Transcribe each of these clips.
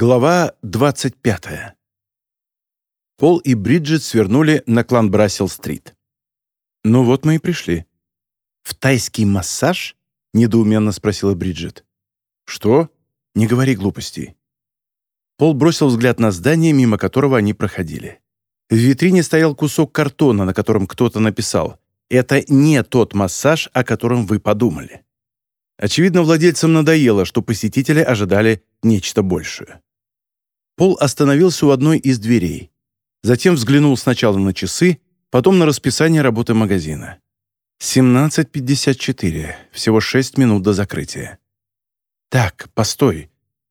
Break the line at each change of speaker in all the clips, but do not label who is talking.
Глава 25. Пол и Бриджит свернули на Кланбрассел-стрит. «Ну вот мы и пришли». «В тайский массаж?» — недоуменно спросила Бриджит. «Что? Не говори глупостей». Пол бросил взгляд на здание, мимо которого они проходили. В витрине стоял кусок картона, на котором кто-то написал «Это не тот массаж, о котором вы подумали». Очевидно, владельцам надоело, что посетители ожидали нечто большее. Пол остановился у одной из дверей. Затем взглянул сначала на часы, потом на расписание работы магазина. 17.54, всего 6 минут до закрытия. «Так, постой.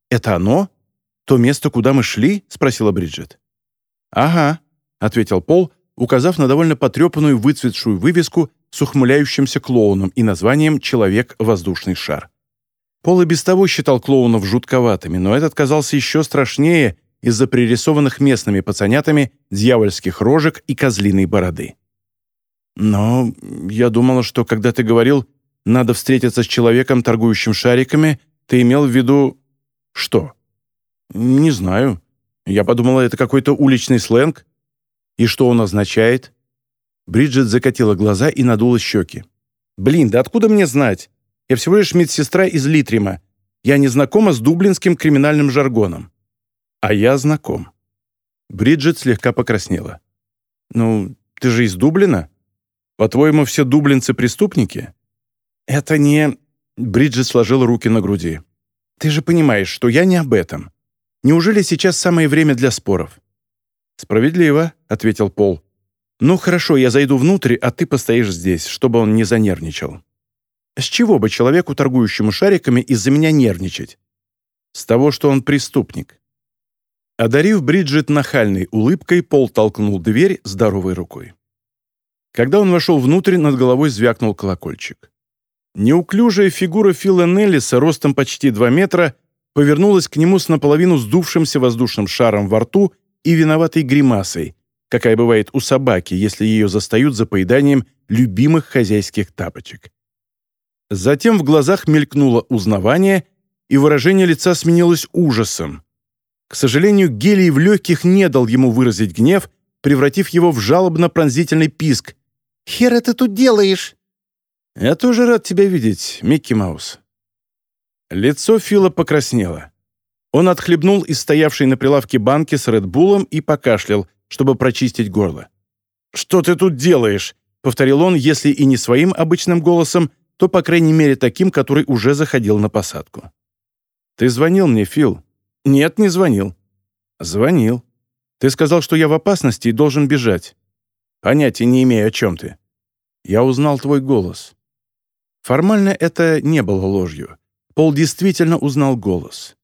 Это оно? То место, куда мы шли?» — спросила Бриджит. «Ага», — ответил Пол, указав на довольно потрепанную выцветшую вывеску с ухмыляющимся клоуном и названием «Человек-воздушный шар». Пол и без того считал клоунов жутковатыми, но этот казался еще страшнее из-за пририсованных местными пацанятами дьявольских рожек и козлиной бороды. «Но я думала, что когда ты говорил, надо встретиться с человеком, торгующим шариками, ты имел в виду... что?» «Не знаю. Я подумала, это какой-то уличный сленг. И что он означает?» Бриджит закатила глаза и надула щеки. «Блин, да откуда мне знать? Я всего лишь медсестра из Литрима. Я не знакома с дублинским криминальным жаргоном». «А я знаком». Бриджит слегка покраснела. «Ну, ты же из Дублина? По-твоему, все дублинцы преступники?» «Это не...» Бриджит сложила руки на груди. «Ты же понимаешь, что я не об этом. Неужели сейчас самое время для споров?» «Справедливо», — ответил Пол. «Ну хорошо, я зайду внутрь, а ты постоишь здесь, чтобы он не занервничал». «С чего бы человеку, торгующему шариками, из-за меня нервничать?» «С того, что он преступник». Одарив Бриджит нахальной улыбкой, Пол толкнул дверь здоровой рукой. Когда он вошел внутрь, над головой звякнул колокольчик. Неуклюжая фигура Фила Неллиса ростом почти 2 метра повернулась к нему с наполовину сдувшимся воздушным шаром во рту и виноватой гримасой, какая бывает у собаки, если ее застают за поеданием любимых хозяйских тапочек. Затем в глазах мелькнуло узнавание, и выражение лица сменилось ужасом. К сожалению, гелий в легких не дал ему выразить гнев, превратив его в жалобно-пронзительный писк. «Хера ты тут делаешь?» «Я тоже рад тебя видеть, Микки Маус». Лицо Фила покраснело. Он отхлебнул из стоявшей на прилавке банки с Редбулом и покашлял, чтобы прочистить горло. «Что ты тут делаешь?» — повторил он, если и не своим обычным голосом, то, по крайней мере, таким, который уже заходил на посадку. «Ты звонил мне, Фил?» «Нет, не звонил». «Звонил. Ты сказал, что я в опасности и должен бежать. Понятия не имею, о чем ты. Я узнал твой голос». Формально это не было ложью. Пол действительно узнал голос.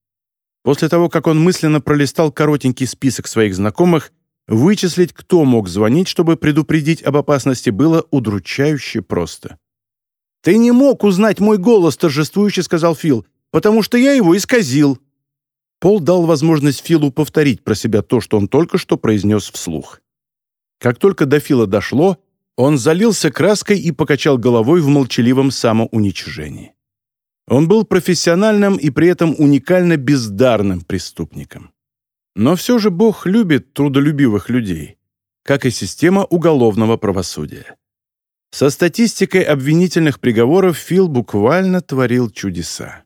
После того, как он мысленно пролистал коротенький список своих знакомых, вычислить, кто мог звонить, чтобы предупредить об опасности, было удручающе просто. «Ты не мог узнать мой голос», — торжествующе сказал Фил, «потому что я его исказил». Пол дал возможность Филу повторить про себя то, что он только что произнес вслух. Как только до Фила дошло, он залился краской и покачал головой в молчаливом самоуничижении. Он был профессиональным и при этом уникально бездарным преступником. Но все же Бог любит трудолюбивых людей, как и система уголовного правосудия. Со статистикой обвинительных приговоров Фил буквально творил чудеса.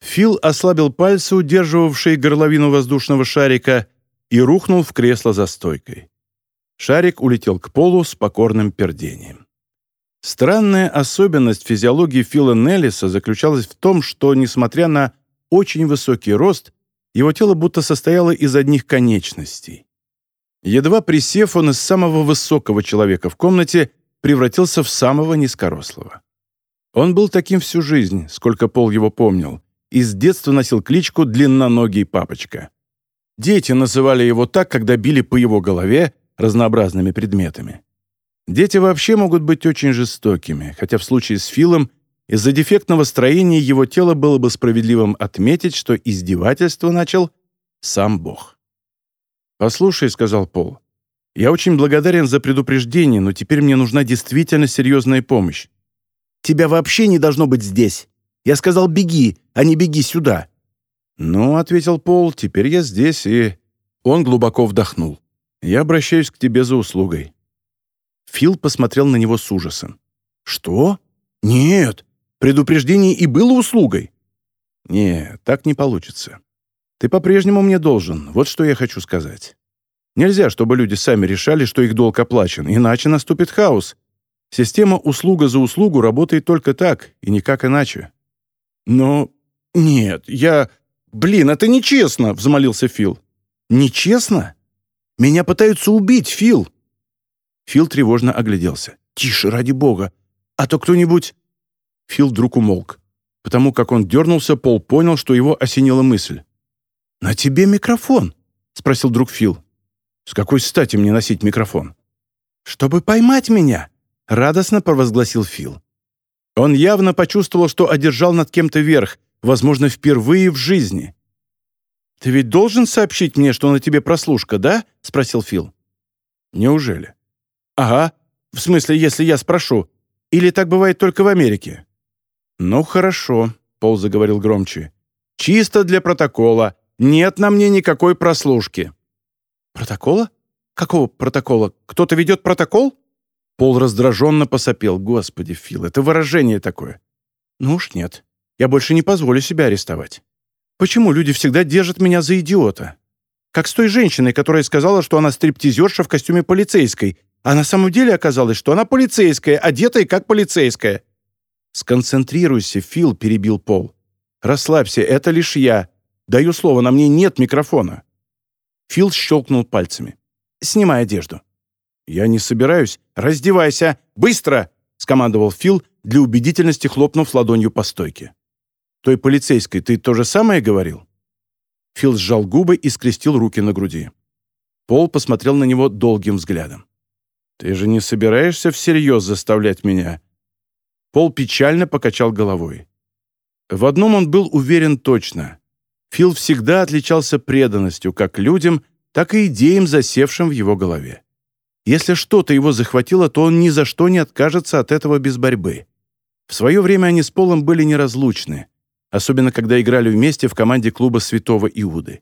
Фил ослабил пальцы, удерживавшие горловину воздушного шарика, и рухнул в кресло за стойкой. Шарик улетел к полу с покорным пердением. Странная особенность физиологии Фила Неллиса заключалась в том, что, несмотря на очень высокий рост, его тело будто состояло из одних конечностей. Едва присев, он из самого высокого человека в комнате превратился в самого низкорослого. Он был таким всю жизнь, сколько Пол его помнил, и с детства носил кличку «длинноногий папочка». Дети называли его так, когда били по его голове разнообразными предметами. Дети вообще могут быть очень жестокими, хотя в случае с Филом из-за дефектного строения его тела было бы справедливым отметить, что издевательство начал сам Бог. «Послушай», — сказал Пол, я очень благодарен за предупреждение, но теперь мне нужна действительно серьезная помощь. Тебя вообще не должно быть здесь. Я сказал, беги, а не беги сюда. «Ну», — ответил Пол, — «теперь я здесь, и...» Он глубоко вдохнул. «Я обращаюсь к тебе за услугой». Фил посмотрел на него с ужасом. «Что? Нет, предупреждение и было услугой». «Не, так не получится. Ты по-прежнему мне должен, вот что я хочу сказать. Нельзя, чтобы люди сами решали, что их долг оплачен, иначе наступит хаос. Система услуга за услугу работает только так и никак иначе». «Но... нет, я... блин, это нечестно!» — взмолился Фил. «Нечестно? Меня пытаются убить, Фил!» Фил тревожно огляделся. «Тише, ради бога! А то кто-нибудь...» Фил вдруг умолк. Потому как он дернулся, Пол понял, что его осенила мысль. «На тебе микрофон?» — спросил друг Фил. «С какой стати мне носить микрофон?» «Чтобы поймать меня!» — радостно провозгласил Фил. Он явно почувствовал, что одержал над кем-то верх, возможно, впервые в жизни. «Ты ведь должен сообщить мне, что на тебе прослушка, да?» — спросил Фил. «Неужели?» «Ага. В смысле, если я спрошу. Или так бывает только в Америке?» «Ну, хорошо», — Пол заговорил громче. «Чисто для протокола. Нет на мне никакой прослушки». «Протокола? Какого протокола? Кто-то ведет протокол?» Пол раздраженно посопел. «Господи, Фил, это выражение такое». «Ну уж нет. Я больше не позволю себя арестовать. Почему люди всегда держат меня за идиота? Как с той женщиной, которая сказала, что она стриптизерша в костюме полицейской, а на самом деле оказалось, что она полицейская, одетая как полицейская. «Сконцентрируйся, Фил», — перебил Пол. «Расслабься, это лишь я. Даю слово, на мне нет микрофона». Фил щелкнул пальцами. «Снимай одежду». «Я не собираюсь. Раздевайся! Быстро!» — скомандовал Фил, для убедительности хлопнув ладонью по стойке. «Той полицейской ты то же самое говорил?» Фил сжал губы и скрестил руки на груди. Пол посмотрел на него долгим взглядом. «Ты же не собираешься всерьез заставлять меня?» Пол печально покачал головой. В одном он был уверен точно. Фил всегда отличался преданностью как людям, так и идеям, засевшим в его голове. Если что-то его захватило, то он ни за что не откажется от этого без борьбы. В свое время они с Полом были неразлучны, особенно когда играли вместе в команде клуба Святого Иуды.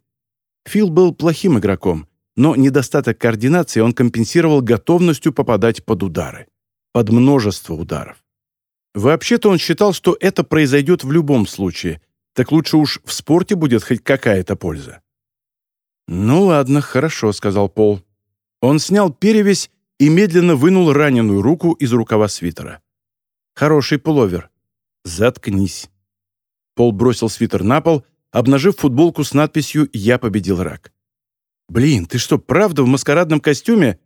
Фил был плохим игроком, но недостаток координации он компенсировал готовностью попадать под удары. Под множество ударов. Вообще-то он считал, что это произойдет в любом случае, так лучше уж в спорте будет хоть какая-то польза. «Ну ладно, хорошо», — сказал Пол. Он снял перевязь и медленно вынул раненую руку из рукава свитера. «Хороший пуловер. Заткнись». Пол бросил свитер на пол, обнажив футболку с надписью «Я победил рак». «Блин, ты что, правда в маскарадном костюме?»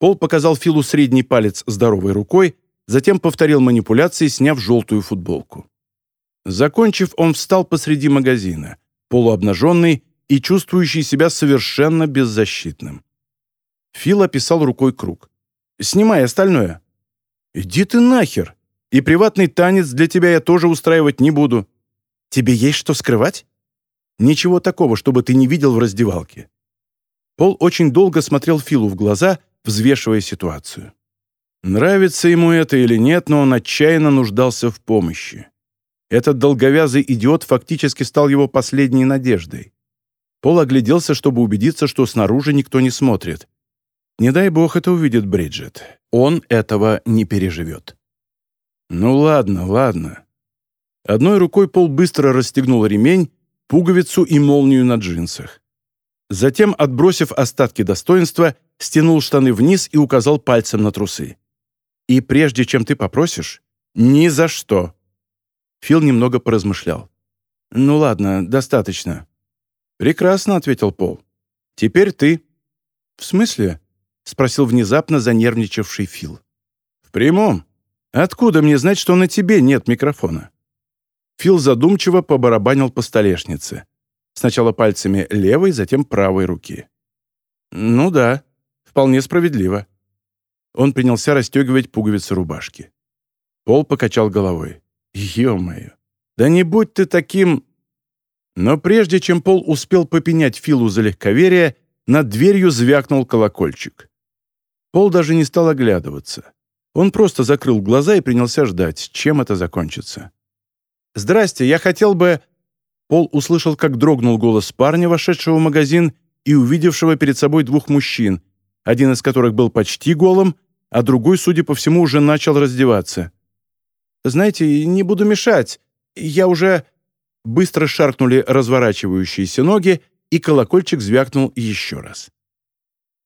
Пол показал Филу средний палец здоровой рукой, затем повторил манипуляции, сняв желтую футболку. Закончив, он встал посреди магазина, полуобнаженный и чувствующий себя совершенно беззащитным. Фил описал рукой круг. «Снимай остальное». «Иди ты нахер! И приватный танец для тебя я тоже устраивать не буду. Тебе есть что скрывать?» «Ничего такого, чтобы ты не видел в раздевалке. Пол очень долго смотрел Филу в глаза, взвешивая ситуацию. Нравится ему это или нет, но он отчаянно нуждался в помощи. Этот долговязый идиот фактически стал его последней надеждой. Пол огляделся, чтобы убедиться, что снаружи никто не смотрит. Не дай бог это увидит Бриджит. Он этого не переживет. Ну ладно, ладно. Одной рукой Пол быстро расстегнул ремень, пуговицу и молнию на джинсах. Затем, отбросив остатки достоинства, стянул штаны вниз и указал пальцем на трусы. «И прежде чем ты попросишь, ни за что!» Фил немного поразмышлял. «Ну ладно, достаточно». «Прекрасно», — ответил Пол. «Теперь ты». «В смысле?» — спросил внезапно занервничавший Фил. «В прямом. Откуда мне знать, что на тебе нет микрофона?» Фил задумчиво побарабанил по столешнице. Сначала пальцами левой, затем правой руки. «Ну да, вполне справедливо». Он принялся расстегивать пуговицы рубашки. Пол покачал головой. «Е-мое! Да не будь ты таким...» Но прежде чем Пол успел попенять Филу за легковерие, над дверью звякнул колокольчик. Пол даже не стал оглядываться. Он просто закрыл глаза и принялся ждать, чем это закончится. «Здрасте, я хотел бы...» Пол услышал, как дрогнул голос парня, вошедшего в магазин и увидевшего перед собой двух мужчин, один из которых был почти голым, а другой, судя по всему, уже начал раздеваться. «Знаете, не буду мешать. Я уже...» Быстро шаркнули разворачивающиеся ноги, и колокольчик звякнул еще раз.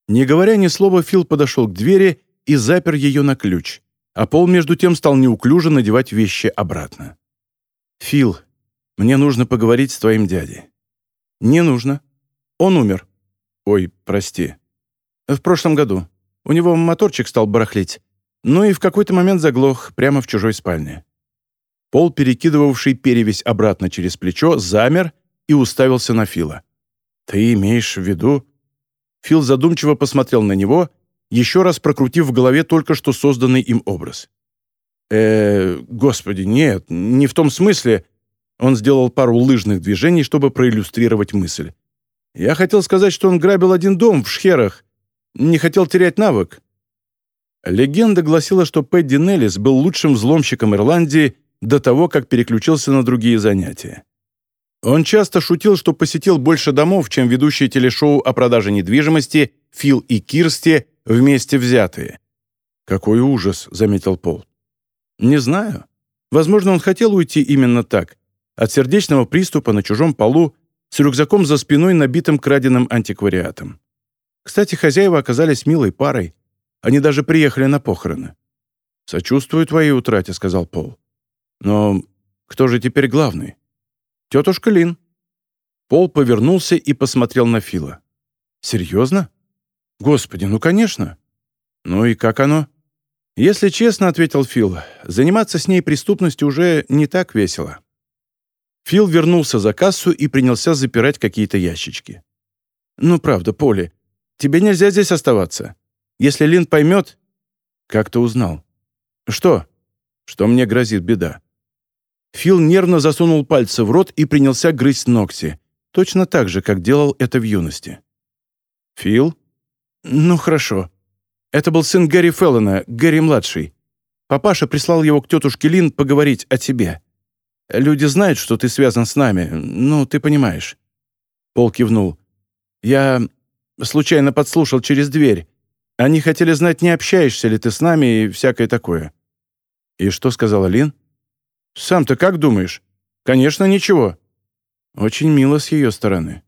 Не говоря ни слова, Фил подошел к двери и запер ее на ключ, а Пол между тем стал неуклюже надевать вещи обратно. «Фил, мне нужно поговорить с твоим дядей». «Не нужно. Он умер». «Ой, прости». «В прошлом году. У него моторчик стал барахлить. Ну и в какой-то момент заглох прямо в чужой спальне». Пол, перекидывавший перевязь обратно через плечо, замер и уставился на Фила. «Ты имеешь в виду...» Фил задумчиво посмотрел на него, еще раз прокрутив в голове только что созданный им образ. э господи, нет, не в том смысле...» Он сделал пару лыжных движений, чтобы проиллюстрировать мысль. «Я хотел сказать, что он грабил один дом в Шхерах. Не хотел терять навык». Легенда гласила, что Пэдди Неллис был лучшим взломщиком Ирландии до того, как переключился на другие занятия. Он часто шутил, что посетил больше домов, чем ведущие телешоу о продаже недвижимости Фил и Кирсти вместе взятые. «Какой ужас», — заметил Пол. «Не знаю. Возможно, он хотел уйти именно так, от сердечного приступа на чужом полу, с рюкзаком за спиной, набитым краденым антиквариатом. Кстати, хозяева оказались милой парой. Они даже приехали на похороны. «Сочувствую твоей утрате», — сказал Пол. «Но кто же теперь главный?» «Тетушка Лин». Пол повернулся и посмотрел на Фила. «Серьезно? Господи, ну конечно». «Ну и как оно?» «Если честно», — ответил Фил, — «заниматься с ней преступностью уже не так весело». Фил вернулся за кассу и принялся запирать какие-то ящички. «Ну, правда, Поли, тебе нельзя здесь оставаться. Если Лин поймет...» «Как ты узнал?» «Что?» «Что мне грозит беда?» Фил нервно засунул пальцы в рот и принялся грызть ногти, точно так же, как делал это в юности. «Фил?» «Ну, хорошо. Это был сын Гэри Феллона, Гэри-младший. Папаша прислал его к тетушке Лин поговорить о тебе. Люди знают, что ты связан с нами, ну, ты понимаешь». Пол кивнул. «Я случайно подслушал через дверь. Они хотели знать, не общаешься ли ты с нами и всякое такое». «И что сказала Лин?» Сам-то как думаешь? Конечно, ничего. Очень мило с ее стороны.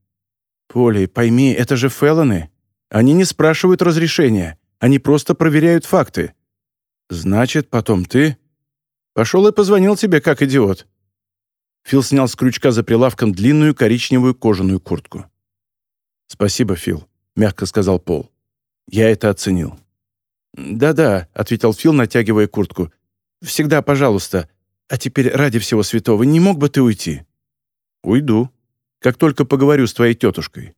Поли, пойми, это же Феллоны. Они не спрашивают разрешения. Они просто проверяют факты. Значит, потом ты... Пошел и позвонил тебе, как идиот. Фил снял с крючка за прилавком длинную коричневую кожаную куртку. «Спасибо, Фил», — мягко сказал Пол. «Я это оценил». «Да-да», — ответил Фил, натягивая куртку. «Всегда пожалуйста. А теперь, ради всего святого, не мог бы ты уйти?» «Уйду. Как только поговорю с твоей тетушкой».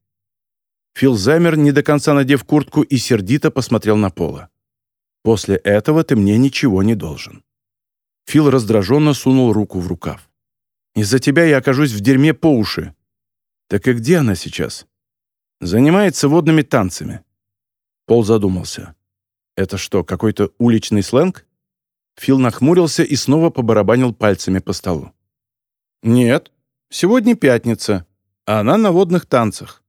Фил замер, не до конца надев куртку, и сердито посмотрел на Пола. «После этого ты мне ничего не должен». Фил раздраженно сунул руку в рукав. «Из-за тебя я окажусь в дерьме по уши». «Так и где она сейчас?» «Занимается водными танцами». Пол задумался. «Это что, какой-то уличный сленг?» Фил нахмурился и снова побарабанил пальцами по столу. «Нет, сегодня пятница, а она на водных танцах.